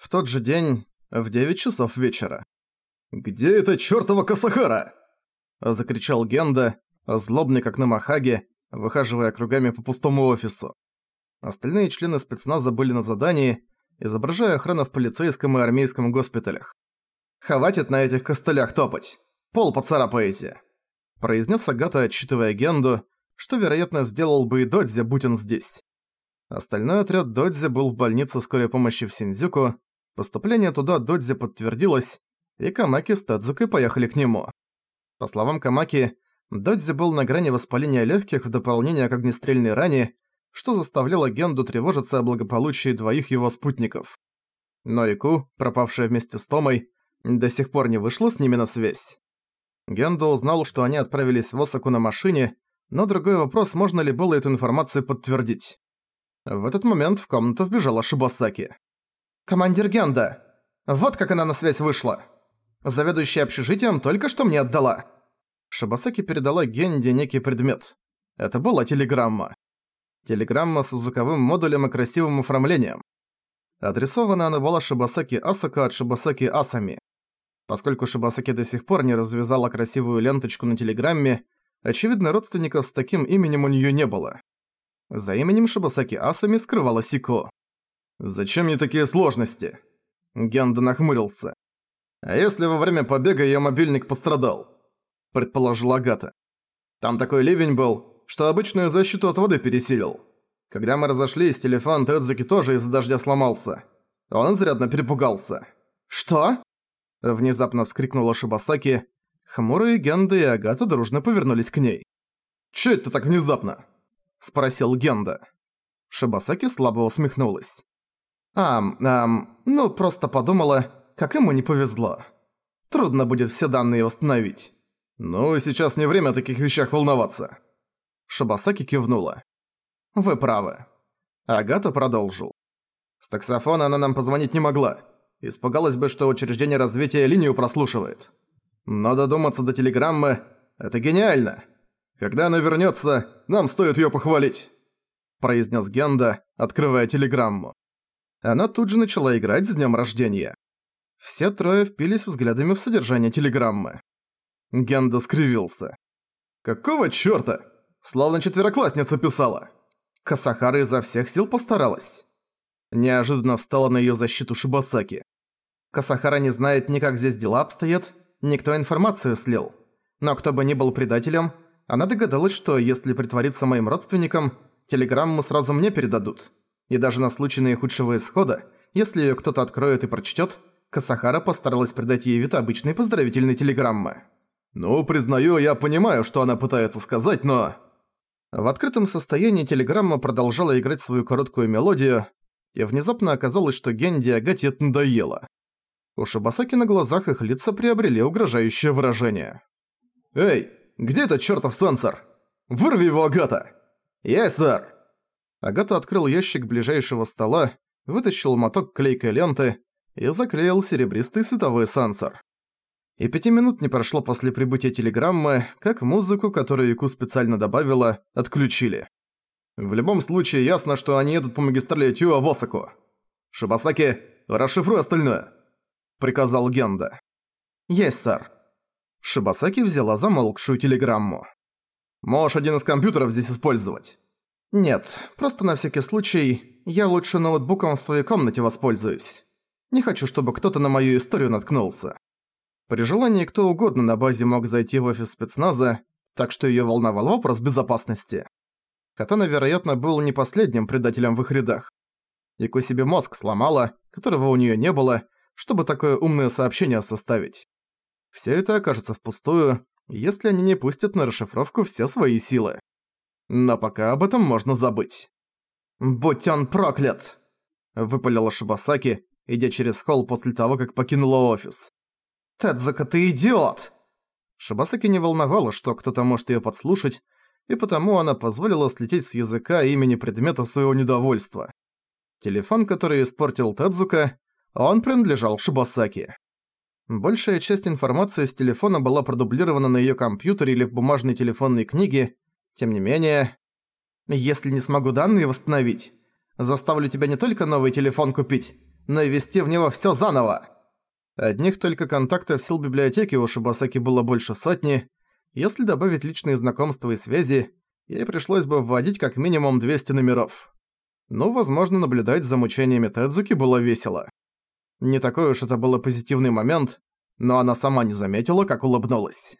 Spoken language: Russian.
В тот же день, в 9 часов вечера. «Где эта чёртова Касахара?» Закричал Генда, злобный как на Махаге, выхаживая кругами по пустому офису. Остальные члены спецназа были на задании, изображая охрану в полицейском и армейском госпиталях. «Хватит на этих костылях топать! Пол поцарапаете!» произнес Агата, отчитывая Генду, что, вероятно, сделал бы и Додзи, будь он здесь. Остальной отряд Додзи был в больнице скорой помощи в Синдзюку, поступление туда Додзи подтвердилось, и Камаки с Тадзукой поехали к нему. По словам Камаки, Додзи был на грани воспаления легких в дополнение к огнестрельной ране, что заставляло Генду тревожиться о благополучии двоих его спутников. Но Ику, пропавшая вместе с Томой, до сих пор не вышла с ними на связь. Генда узнал, что они отправились в Осаку на машине, но другой вопрос, можно ли было эту информацию подтвердить. В этот момент в комнату вбежала Шибасаки. «Командир Генда! Вот как она на связь вышла! Заведующая общежитием только что мне отдала!» Шибасаки передала Генде некий предмет. Это была телеграмма. Телеграмма с звуковым модулем и красивым оформлением. Адресована она была Шибасаки Асака от Шибасаки Асами. Поскольку Шибасаки до сих пор не развязала красивую ленточку на телеграмме, очевидно, родственников с таким именем у неё не было. За именем Шибасаки Асами скрывала Сико. «Зачем мне такие сложности?» Генда нахмурился. «А если во время побега её мобильник пострадал?» предположил Агата. Там такой ливень был, что обычную защиту от воды пересилил. Когда мы разошлись, телефон Тедзуки тоже из-за дождя сломался. Он изрядно перепугался. «Что?» Внезапно вскрикнула Шибасаки. Хмурые Генда и Агата дружно повернулись к ней. «Чё это так внезапно?» Спросил Генда. Шибасаки слабо усмехнулась. «Ам, ам, ну просто подумала, как ему не повезло. Трудно будет все данные восстановить. «Ну, сейчас не время о таких вещах волноваться». Шабасаки кивнула. «Вы правы». Агата продолжил. «С таксофона она нам позвонить не могла. Испугалась бы, что учреждение развития линию прослушивает. Но додуматься до телеграммы – это гениально. Когда она вернется, нам стоит ее похвалить», – произнес Генда, открывая телеграмму. Она тут же начала играть с днем рождения. Все трое впились взглядами в содержание телеграммы. Генда скривился. «Какого чёрта? Словно четвероклассница писала!» Касахара изо всех сил постаралась. Неожиданно встала на её защиту Шибасаки. Касахара не знает ни как здесь дела обстоят, никто информацию слил. Но кто бы ни был предателем, она догадалась, что если притвориться моим родственником, телеграмму сразу мне передадут. И даже на случай наихудшего исхода, если её кто-то откроет и прочтёт, Касахара постаралась придать ей вид обычной поздравительной телеграммы. «Ну, признаю, я понимаю, что она пытается сказать, но...» В открытом состоянии телеграмма продолжала играть свою короткую мелодию, и внезапно оказалось, что Генди Агате это надоело. У Шибасаки на глазах их лица приобрели угрожающее выражение. «Эй, где этот чертов сенсор? Вырви его, Агата!» «Есть, сэр!» Агата открыл ящик ближайшего стола, вытащил моток клейкой ленты и заклеил серебристый световой сенсор. И пяти минут не прошло после прибытия телеграммы, как музыку, которую Яку специально добавила, отключили. В любом случае, ясно, что они едут по магистрали Тюа в Осаку. «Шибасаки, расшифруй остальное», — приказал Генда. «Есть, сэр». Шибасаки взяла замолкшую телеграмму. «Можешь один из компьютеров здесь использовать?» «Нет, просто на всякий случай, я лучше ноутбуком в своей комнате воспользуюсь. Не хочу, чтобы кто-то на мою историю наткнулся». При желании кто угодно на базе мог зайти в офис спецназа, так что её волновал вопрос безопасности. Катана, вероятно, был не последним предателем в их рядах. Яку себе мозг сломала, которого у неё не было, чтобы такое умное сообщение составить. Всё это окажется впустую, если они не пустят на расшифровку все свои силы. Но пока об этом можно забыть. «Будь он проклят!» – выпалила Шибасаки, идя через холл после того, как покинула офис. «Тедзака, ты идиот!» Шибасаки не волновало, что кто-то может её подслушать, и потому она позволила слететь с языка имени предмета своего недовольства. Телефон, который испортил Тедзука, он принадлежал Шибасаки. Большая часть информации с телефона была продублирована на её компьютере или в бумажной телефонной книге, тем не менее... «Если не смогу данные восстановить, заставлю тебя не только новый телефон купить, но и ввести в него всё заново. Одних только контактов сил библиотеки у Шибасаки было больше сотни. Если добавить личные знакомства и связи, ей пришлось бы вводить как минимум 200 номеров. Ну, возможно, наблюдать за мучениями Тедзуки было весело. Не такой уж это был позитивный момент, но она сама не заметила, как улыбнулась.